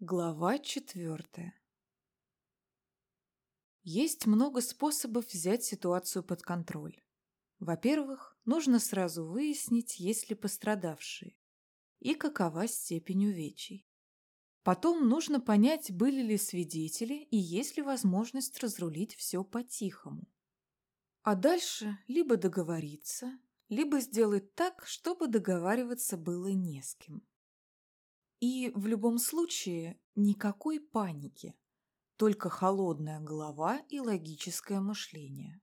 Глава четвертая Есть много способов взять ситуацию под контроль. Во-первых, нужно сразу выяснить, есть ли пострадавшие и какова степень увечий. Потом нужно понять, были ли свидетели и есть ли возможность разрулить все по-тихому. А дальше либо договориться, либо сделать так, чтобы договариваться было не с кем. И в любом случае никакой паники, только холодная голова и логическое мышление.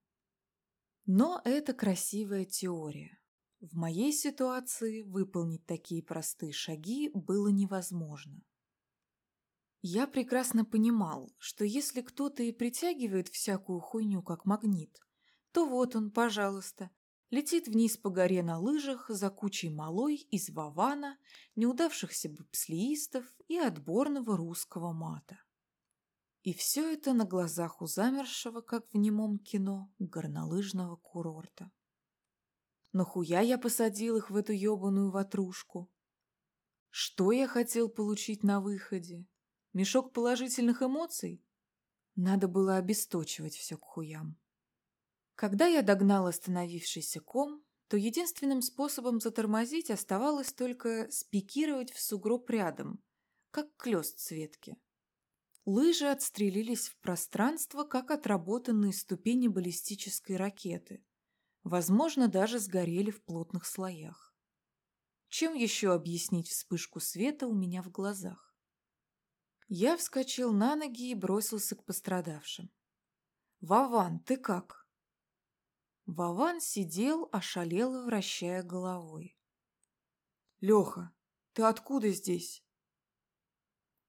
Но это красивая теория. В моей ситуации выполнить такие простые шаги было невозможно. Я прекрасно понимал, что если кто-то и притягивает всякую хуйню как магнит, то вот он, пожалуйста, летит вниз по горе на лыжах за кучей малой из вавана, неудавшихся бобслеистов и отборного русского мата. И все это на глазах у замершего, как в немом кино, горнолыжного курорта. Нахуя я посадил их в эту ебаную ватрушку? Что я хотел получить на выходе? Мешок положительных эмоций? Надо было обесточивать все к хуям. Когда я догнал остановившийся ком, то единственным способом затормозить оставалось только спикировать в сугроб рядом, как клёст с ветки. Лыжи отстрелились в пространство, как отработанные ступени баллистической ракеты. Возможно, даже сгорели в плотных слоях. Чем еще объяснить вспышку света у меня в глазах? Я вскочил на ноги и бросился к пострадавшим. «Вован, ты как?» Вован сидел, ошалело вращая головой. «Леха, ты откуда здесь?»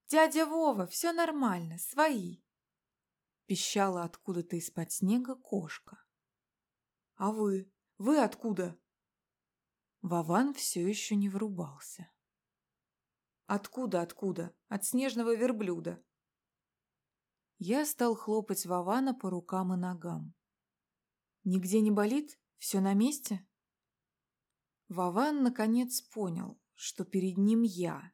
«Дядя Вова, все нормально, свои!» Пищала откуда-то из-под снега кошка. «А вы? Вы откуда?» Вован все еще не врубался. «Откуда, откуда? От снежного верблюда!» Я стал хлопать Вована по рукам и ногам. Нигде не болит? Все на месте? Вован наконец понял, что перед ним я,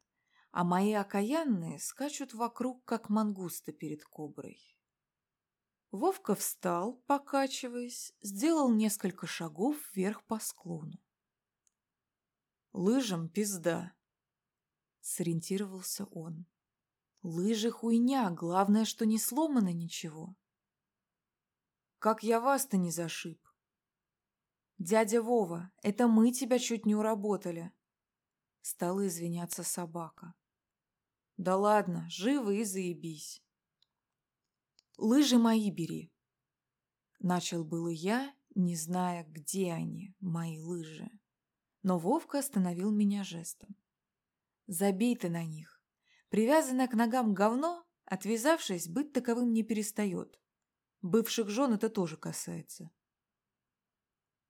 а мои окаянные скачут вокруг, как мангусты перед коброй. Вовка встал, покачиваясь, сделал несколько шагов вверх по склону. «Лыжам пизда», — сориентировался он. «Лыжи хуйня, главное, что не сломано ничего». Как я вас-то не зашиб? Дядя Вова, это мы тебя чуть не уработали. Стала извиняться собака. Да ладно, живы и заебись. Лыжи мои бери. Начал было я, не зная, где они, мои лыжи. Но Вовка остановил меня жестом. Забей ты на них. Привязанное к ногам говно, отвязавшись, быть таковым не перестает. Бывших жен это тоже касается.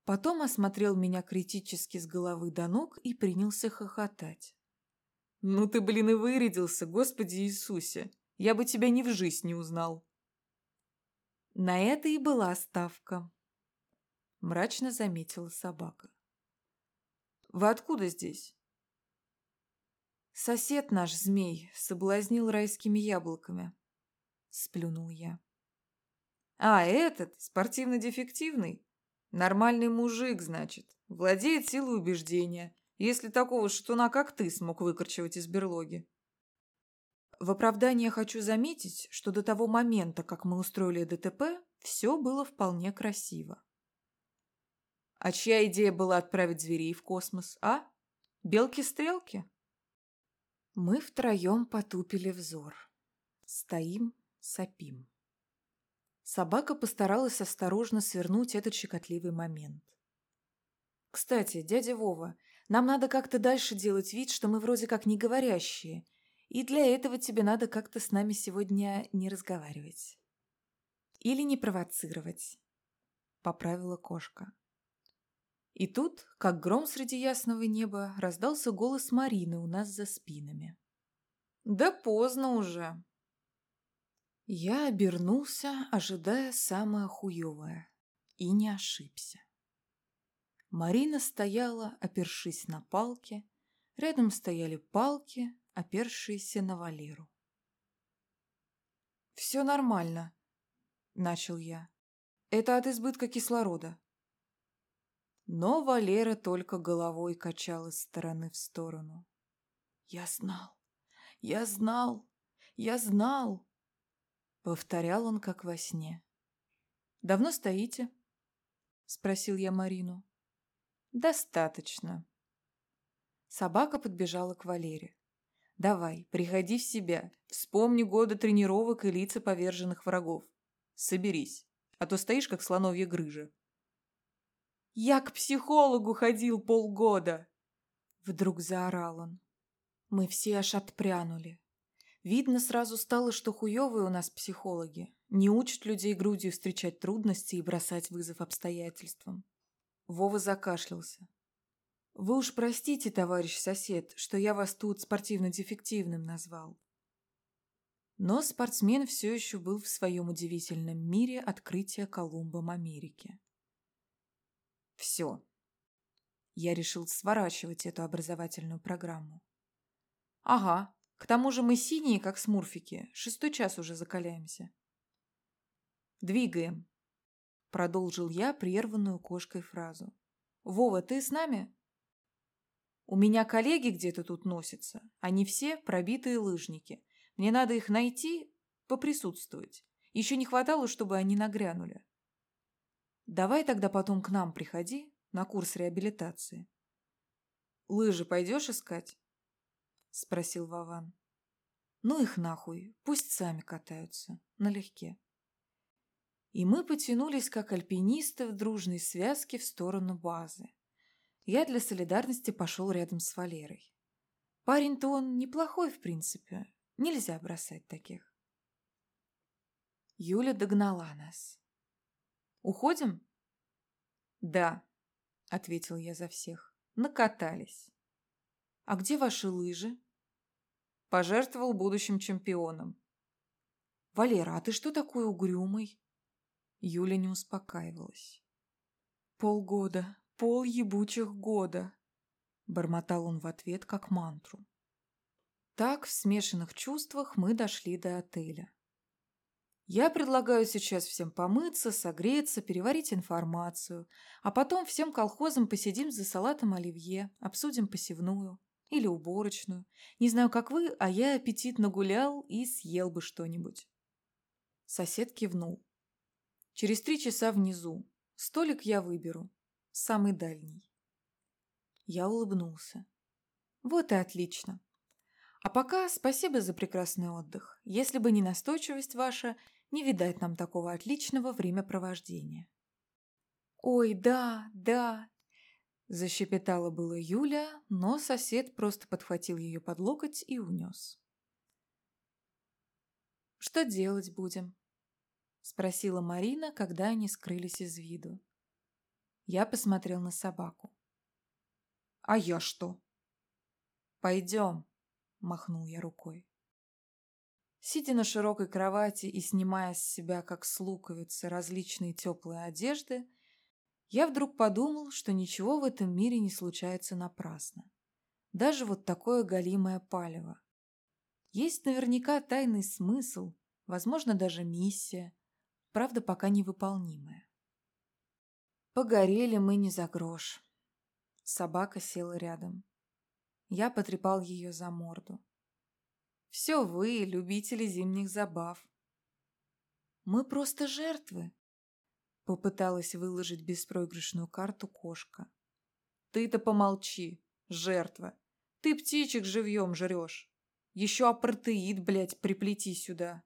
Потом осмотрел меня критически с головы до ног и принялся хохотать. «Ну ты, блин, и вырядился, Господи Иисусе! Я бы тебя ни в жизнь не узнал!» На это и была ставка, мрачно заметила собака. «Вы откуда здесь?» «Сосед наш, змей, соблазнил райскими яблоками», — сплюнул я. А, этот, спортивно-дефективный? Нормальный мужик, значит. Владеет силой убеждения. Если такого шатуна, как ты, смог выкорчевать из берлоги. В оправдание хочу заметить, что до того момента, как мы устроили ДТП, все было вполне красиво. А чья идея была отправить зверей в космос, а? Белки-стрелки? Мы втроем потупили взор. Стоим, сопим. Собака постаралась осторожно свернуть этот щекотливый момент. «Кстати, дядя Вова, нам надо как-то дальше делать вид, что мы вроде как не говорящие, и для этого тебе надо как-то с нами сегодня не разговаривать. Или не провоцировать», — поправила кошка. И тут, как гром среди ясного неба, раздался голос Марины у нас за спинами. «Да поздно уже», я обернулся, ожидая самое хуевое, и не ошибся. Марина стояла, опершись на палки, рядом стояли палки, опершиеся на Валеру. «Все нормально», — начал я. «Это от избытка кислорода». Но Валера только головой качал из стороны в сторону. «Я знал, я знал, я знал!» Повторял он, как во сне. «Давно стоите?» Спросил я Марину. «Достаточно». Собака подбежала к Валере. «Давай, приходи в себя. Вспомни годы тренировок и лица поверженных врагов. Соберись, а то стоишь, как слоновья грыжа». «Я к психологу ходил полгода!» Вдруг заорал он. Мы все аж отпрянули. Видно сразу стало, что хуевые у нас психологи. Не учат людей грудью встречать трудности и бросать вызов обстоятельствам. Вова закашлялся. «Вы уж простите, товарищ сосед, что я вас тут спортивно-дефективным назвал». Но спортсмен все еще был в своем удивительном мире открытия Колумбом Америки. Все. Я решил сворачивать эту образовательную программу. Ага, к тому же мы синие, как смурфики. Шестой час уже закаляемся. Двигаем. Продолжил я прерванную кошкой фразу. Вова, ты с нами? У меня коллеги где-то тут носятся. Они все пробитые лыжники. Мне надо их найти, поприсутствовать. Еще не хватало, чтобы они нагрянули. Давай тогда потом к нам приходи на курс реабилитации. Лыжи пойдешь искать? Спросил Вован. Ну их нахуй, пусть сами катаются, налегке. И мы потянулись, как альпинисты в дружной связке в сторону базы. Я для солидарности пошел рядом с Валерой. Парень-то он неплохой, в принципе. Нельзя бросать таких. Юля догнала нас. Уходим? Да, ответил я за всех. Накатались. А где ваши лыжи? Пожертвовал будущим чемпионом. Валера, а ты что такой угрюмый? Юля не успокаивалась. Полгода, пол ебучих года, бормотал он в ответ как мантру. Так, в смешанных чувствах мы дошли до отеля. Я предлагаю сейчас всем помыться, согреться, переварить информацию, а потом всем колхозам посидим за салатом оливье, обсудим посевную или уборочную. Не знаю, как вы, а я аппетитно гулял и съел бы что-нибудь. Сосед кивнул. Через три часа внизу. Столик я выберу. Самый дальний. Я улыбнулся. Вот и отлично. А пока спасибо за прекрасный отдых. Если бы не настойчивость ваша, не видать нам такого отличного времяпровождения. «Ой, да, да!» Защепетала было Юля, но сосед просто подхватил ее под локоть и унес. «Что делать будем?» Спросила Марина, когда они скрылись из виду. Я посмотрел на собаку. «А я что?» «Пойдем», — махнул я рукой. Сидя на широкой кровати и снимая с себя, как с луковицы, различные теплые одежды, я вдруг подумал, что ничего в этом мире не случается напрасно. Даже вот такое галимое палево. Есть наверняка тайный смысл, возможно, даже миссия, правда, пока невыполнимая. Погорели мы не за грош. Собака села рядом. Я потрепал ее за морду. Все вы, любители зимних забав. Мы просто жертвы. Попыталась выложить беспроигрышную карту кошка. Ты-то помолчи, жертва. Ты птичек живьем жрешь. Еще апартеид, блядь, приплети сюда.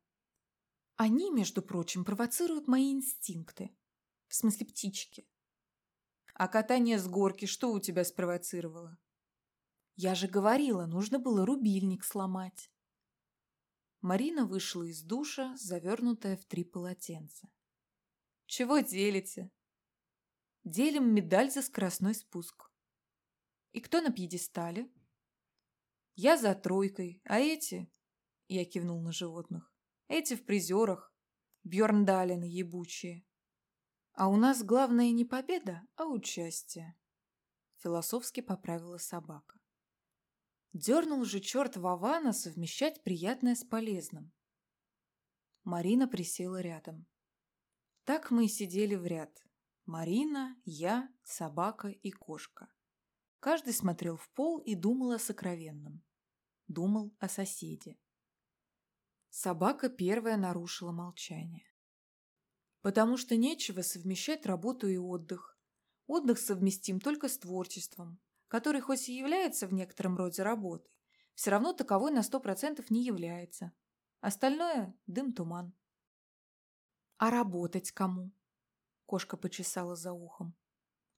Они, между прочим, провоцируют мои инстинкты. В смысле птички. А катание с горки что у тебя спровоцировало? Я же говорила, нужно было рубильник сломать. Марина вышла из душа, завернутая в три полотенца. «Чего делите?» «Делим медаль за скоростной спуск». «И кто на пьедестале?» «Я за тройкой, а эти...» Я кивнул на животных. «Эти в призерах. Бьерндалины ебучие». «А у нас главное не победа, а участие», — философски поправила собака. Дернул же черт Вована совмещать приятное с полезным. Марина присела рядом. Так мы и сидели в ряд. Марина, я, собака и кошка. Каждый смотрел в пол и думал о сокровенном. Думал о соседе. Собака первая нарушила молчание. Потому что нечего совмещать работу и отдых. Отдых совместим только с творчеством, который хоть и является в некотором роде работой, все равно таковой на сто процентов не является. Остальное – дым-туман. А работать кому? Кошка почесала за ухом.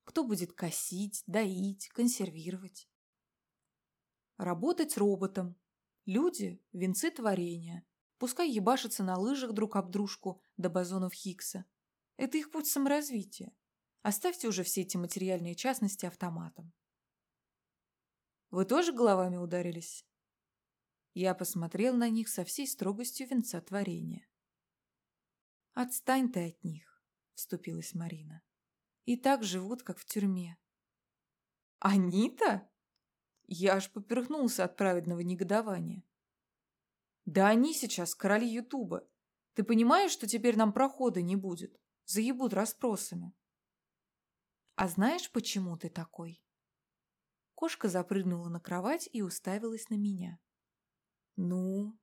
Кто будет косить, доить, консервировать? Работать роботом. Люди – венцы творения. Пускай ебашатся на лыжах друг об дружку до бозонов Хиггса. Это их путь саморазвития. Оставьте уже все эти материальные частности автоматом. Вы тоже головами ударились? Я посмотрел на них со всей строгостью венца творения. «Отстань ты от них», — вступилась Марина. «И так живут, как в тюрьме». «Они-то?» Я аж поперхнулся от праведного негодования. «Да они сейчас короли Ютуба. Ты понимаешь, что теперь нам прохода не будет? Заебут расспросами». «А знаешь, почему ты такой?» Кошка запрыгнула на кровать и уставилась на меня. «Ну?»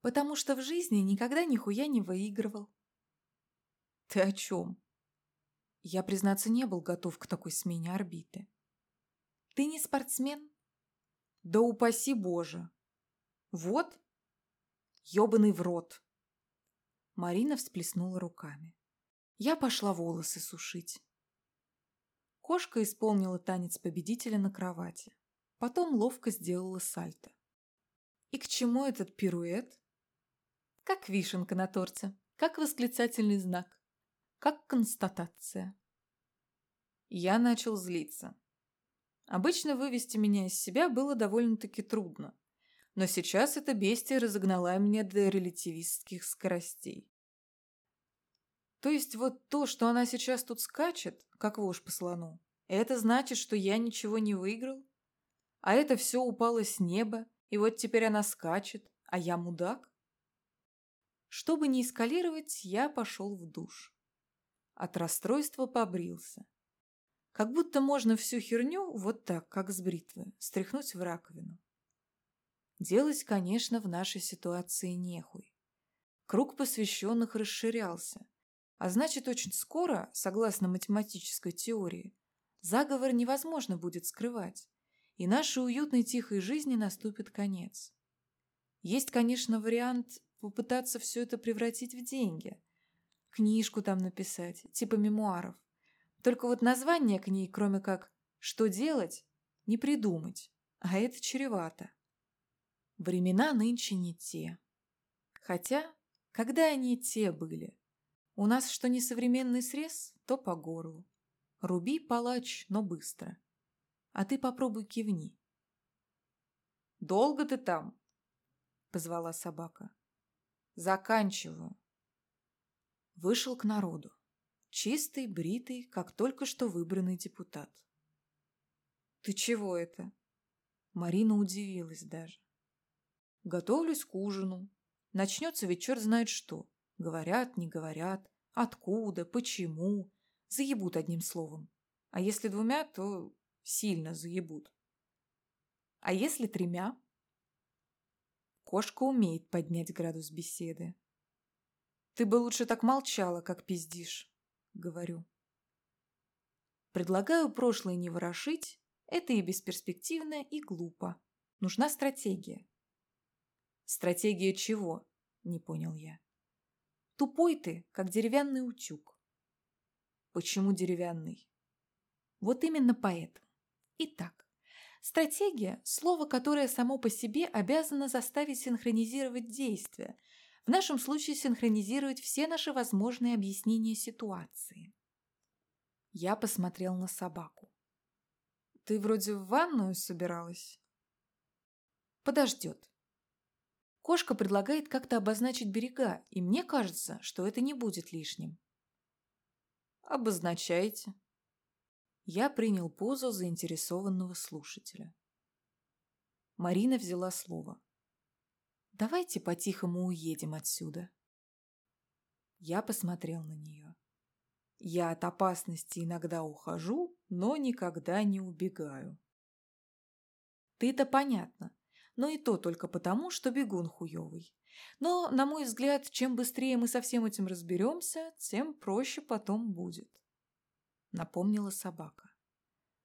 «Потому что в жизни никогда нихуя не выигрывал». «Ты о чем?» Я, признаться, не был готов к такой смене орбиты. «Ты не спортсмен?» «Да упаси Боже!» «Вот!» «Ебаный в рот!» Марина всплеснула руками. Я пошла волосы сушить. Кошка исполнила танец победителя на кровати. Потом ловко сделала сальто. И к чему этот пируэт? Как вишенка на торте, как восклицательный знак, как констатация. Я начал злиться. Обычно вывести меня из себя было довольно-таки трудно, но сейчас эта бестия разогнала меня до релятивистских скоростей. То есть вот то, что она сейчас тут скачет, как вошь по слону, это значит, что я ничего не выиграл? А это все упало с неба, и вот теперь она скачет, а я мудак? Чтобы не эскалировать, я пошел в душ. От расстройства побрился. Как будто можно всю херню вот так, как с бритвы, стряхнуть в раковину. Делать, конечно, в нашей ситуации нехуй. Круг посвященных расширялся. А значит, очень скоро, согласно математической теории, заговор невозможно будет скрывать, и нашей уютной тихой жизни наступит конец. Есть, конечно, вариант попытаться все это превратить в деньги. Книжку там написать, типа мемуаров. Только вот название книг, кроме как «Что делать?» не придумать, а это чревато. Времена нынче не те. Хотя, когда они те были? У нас что не современный срез, то по горлу. Руби, палач, но быстро. А ты попробуй кивни. «Долго ты там?» — позвала собака. «Заканчиваю». Вышел к народу. Чистый, бритый, как только что выбранный депутат. «Ты чего это?» Марина удивилась даже. «Готовлюсь к ужину. Начнется ведь черт знает что. Говорят, не говорят, откуда, почему. Заебут одним словом. А если двумя, то сильно заебут. А если тремя? Кошка умеет поднять градус беседы. Ты бы лучше так молчала, как пиздишь, говорю. Предлагаю прошлое не ворошить, это и бесперспективно, и глупо. Нужна стратегия. Стратегия чего? Не понял я. Тупой ты, как деревянный утюг. Почему деревянный? Вот именно поэтому. Итак, стратегия – слово, которое само по себе обязано заставить синхронизировать действия, в нашем случае синхронизировать все наши возможные объяснения ситуации. Я посмотрел на собаку. «Ты вроде в ванную собиралась?» «Подождет. Кошка предлагает как-то обозначить берега, и мне кажется, что это не будет лишним. Обозначайте. Я принял позу заинтересованного слушателя. Марина взяла слово. Давайте по-тихому уедем отсюда. Я посмотрел на нее. Я от опасности иногда ухожу, но никогда не убегаю. Ты-то понятно, но и то только потому, что бегун хуёвый. Но, на мой взгляд, чем быстрее мы со всем этим разберемся, тем проще потом будет. Напомнила собака.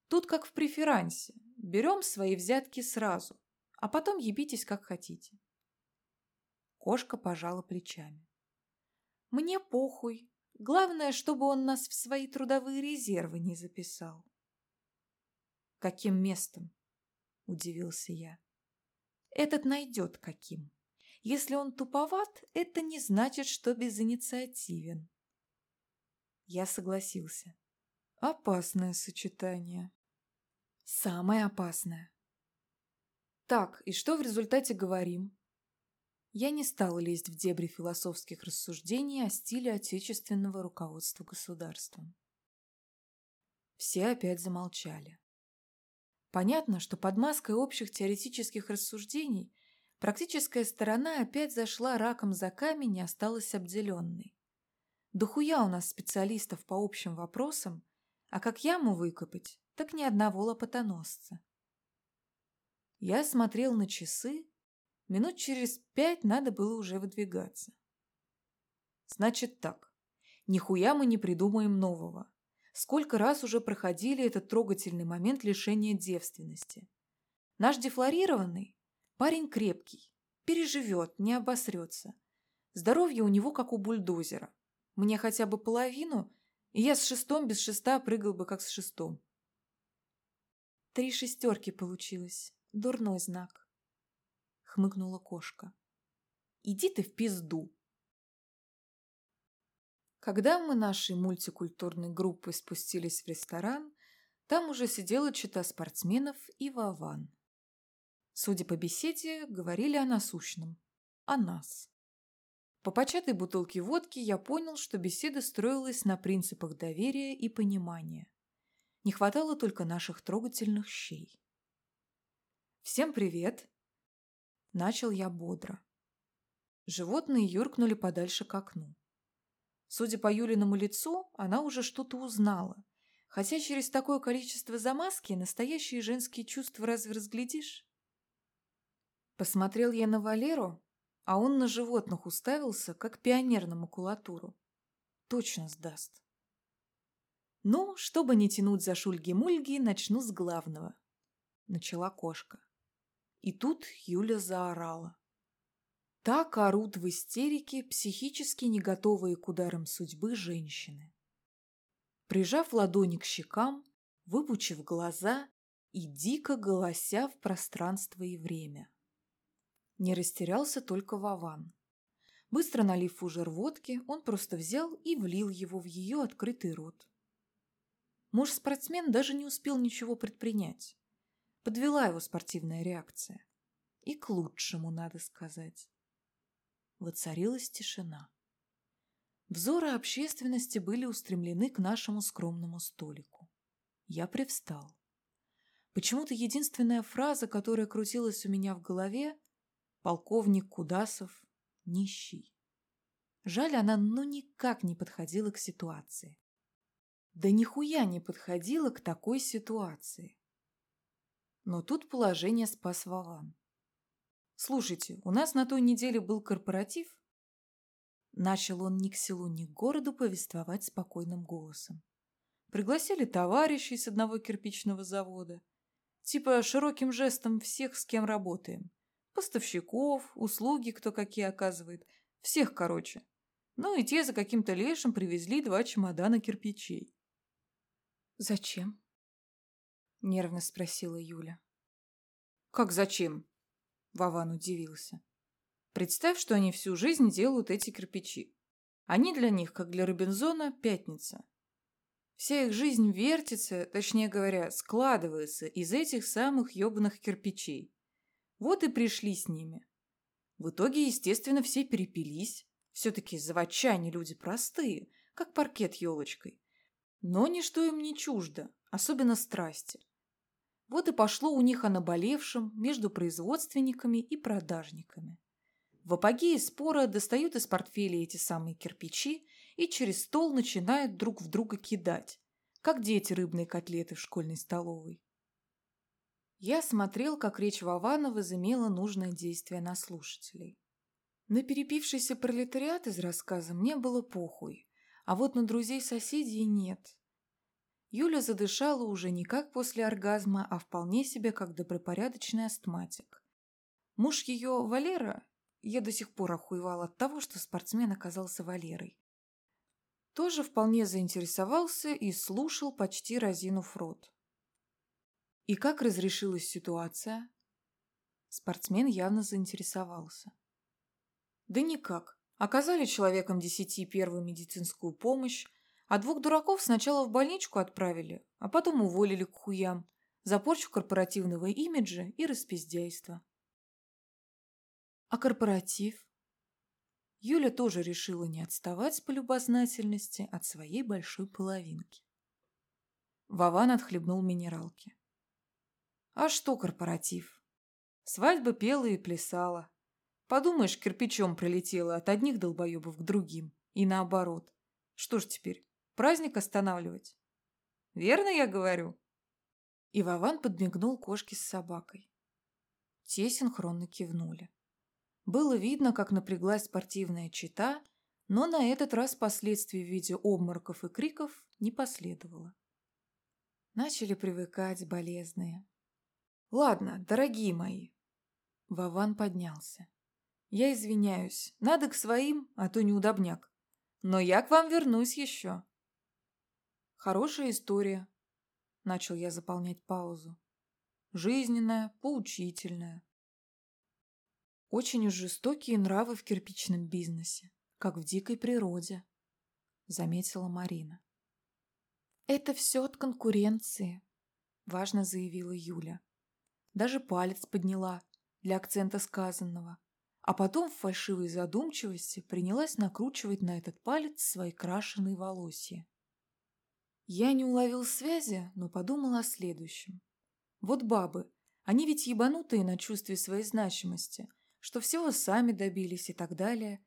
Тут как в преферансе. Берем свои взятки сразу, а потом ебитесь как хотите. Кошка пожала плечами. Мне похуй. Главное, чтобы он нас в свои трудовые резервы не записал. Каким местом? Удивился я. Этот найдет каким. Если он туповат, это не значит, что безинициативен. Я согласился. Опасное сочетание. Самое опасное. Так, и что в результате говорим? Я не стала лезть в дебри философских рассуждений о стиле отечественного руководства государством. Все опять замолчали. Понятно, что под маской общих теоретических рассуждений практическая сторона опять зашла раком за камень и осталась обделенной. Да хуя у нас специалистов по общим вопросам, а как яму выкопать, так ни одного лопатоносца. Я смотрел на часы, минут через пять надо было уже выдвигаться. Значит так, нихуя мы не придумаем нового. Сколько раз уже проходили этот трогательный момент лишения девственности. Наш дефлорированный парень крепкий, переживет, не обосрется. Здоровье у него как у бульдозера. Мне хотя бы половину, и я с шестом без шеста прыгал бы как с шестом. Три шестерки получилось. Дурной знак. Хмыкнула кошка. Иди ты в пизду. Когда мы нашей мультикультурной группой спустились в ресторан, там уже сидела чита спортсменов и Вован. Судя по беседе, говорили о насущном. О нас. По початой бутылке водки я понял, что беседа строилась на принципах доверия и понимания. Не хватало только наших трогательных щей. «Всем привет!» Начал я бодро. Животные юркнули подальше к окну. Судя по Юлиному лицу, она уже что-то узнала. Хотя через такое количество замазки настоящие женские чувства разве разглядишь? Посмотрел я на Валеру, а он на животных уставился, как пионер на макулатуру. Точно сдаст. «Ну, чтобы не тянуть за шульги-мульги, начну с главного», — начала кошка. И тут Юля заорала. Так орут в истерике психически не готовые к ударам судьбы женщины. Прижав ладони к щекам, выпучив глаза и дико голося в пространство и время. Не растерялся только Вован. Быстро налив фужер водки, он просто взял и влил его в ее открытый рот. Муж-спортсмен даже не успел ничего предпринять. Подвела его спортивная реакция. И к лучшему, надо сказать. Воцарилась тишина. Взоры общественности были устремлены к нашему скромному столику. Я привстал. Почему-то единственная фраза, которая крутилась у меня в голове – «Полковник Кудасов – нищий». Жаль, она ну никак не подходила к ситуации да нихуя не подходила к такой ситуации. Но тут положение спас Вован. «Слушайте, у нас на той неделе был корпоратив?» Начал он ни к селу, ни к городу повествовать спокойным голосом. Пригласили товарищей с одного кирпичного завода. Типа широким жестом всех, с кем работаем. Поставщиков, услуги, кто какие оказывает. Всех, короче. Ну и те за каким-то лешим привезли два чемодана кирпичей. «Зачем?» — нервно спросила Юля. «Как зачем?» — Вован удивился. «Представь, что они всю жизнь делают эти кирпичи. Они для них, как для Робинзона, пятница. Вся их жизнь вертится, точнее говоря, складывается из этих самых ёбаных кирпичей. Вот и пришли с ними. В итоге, естественно, все перепились. Все-таки заводчане люди простые, как паркет елочкой. Но ничто им не чуждо, особенно страсти. Вот и пошло у них о наболевшем между производственниками и продажниками. В апогее спора достают из портфеля эти самые кирпичи и через стол начинают друг в друга кидать, как дети рыбные котлеты в школьной столовой. Я смотрел, как речь Вована возымела нужное действие на слушателей. На перепившийся пролетариат из рассказа мне было похуй, а вот на друзей-соседей нет. Юля задышала уже не как после оргазма, а вполне себе как добропорядочный астматик. Муж ее, Валера, я до сих пор охуевал от того, что спортсмен оказался Валерой, тоже вполне заинтересовался и слушал, почти разинув рот. И как разрешилась ситуация? Спортсмен явно заинтересовался. Да никак. Оказали человеком десяти первую медицинскую помощь, а двух дураков сначала в больничку отправили, а потом уволили к хуям за порчу корпоративного имиджа и распиздяйство. А корпоратив? Юля тоже решила не отставать по любознательности от своей большой половинки. Вован отхлебнул минералки. А что корпоратив? Свадьба пела и плясала. Подумаешь, кирпичом прилетела от одних долбоебов к другим. И наоборот. Что ж теперь, праздник останавливать? Верно я говорю? И Вован подмигнул кошке с собакой. Те синхронно кивнули. Было видно, как напряглась спортивная чита, но на этот раз последствий в виде обмороков и криков не последовало. Начали привыкать болезные. «Ладно, дорогие мои». Вован поднялся. «Я извиняюсь. Надо к своим, а то неудобняк. Но я к вам вернусь еще». «Хорошая история», — начал я заполнять паузу. «Жизненная, поучительная. Очень уж жестокие нравы в кирпичном бизнесе, как в дикой природе», — заметила Марина. «Это все от конкуренции», — важно заявила Юля. Даже палец подняла для акцента сказанного, а потом в фальшивой задумчивости принялась накручивать на этот палец свои крашеные волосья. Я не уловил связи, но подумал о следующем. Вот бабы, они ведь ебанутые на чувстве своей значимости, что всего сами добились и так далее.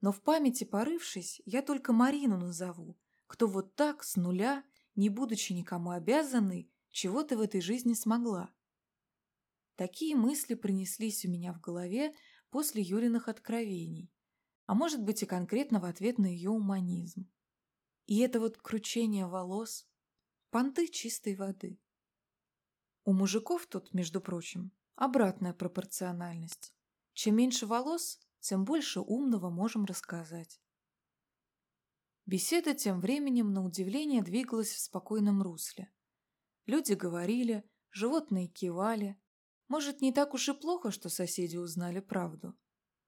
Но в памяти порывшись, я только Марину назову, кто вот так, с нуля, не будучи никому обязанной, чего-то в этой жизни смогла. Такие мысли принеслись у меня в голове после Юлиных откровений, а может быть и конкретно в ответ на ее уманизм. И это вот кручение волос – понты чистой воды. У мужиков тут, между прочим, обратная пропорциональность. Чем меньше волос, тем больше умного можем рассказать. Беседа тем временем на удивление двигалась в спокойном русле. Люди говорили, животные кивали. Может, не так уж и плохо, что соседи узнали правду.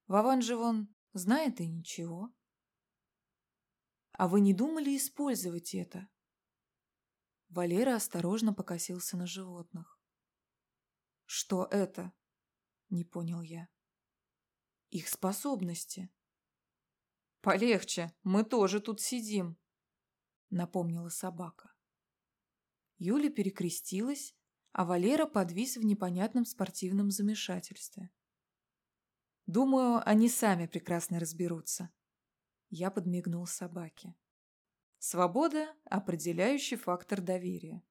Вован же вон знает и ничего. А вы не думали использовать это? Валера осторожно покосился на животных. Что это? Не понял я. Их способности. Полегче, мы тоже тут сидим, напомнила собака. Юля перекрестилась, а Валера подвис в непонятном спортивном замешательстве. Думаю, они сами прекрасно разберутся. Я подмигнул собаке. Свобода – определяющий фактор доверия.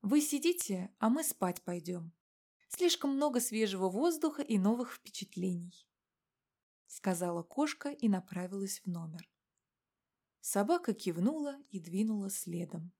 Вы сидите, а мы спать пойдем. Слишком много свежего воздуха и новых впечатлений. Сказала кошка и направилась в номер. Собака кивнула и двинула следом.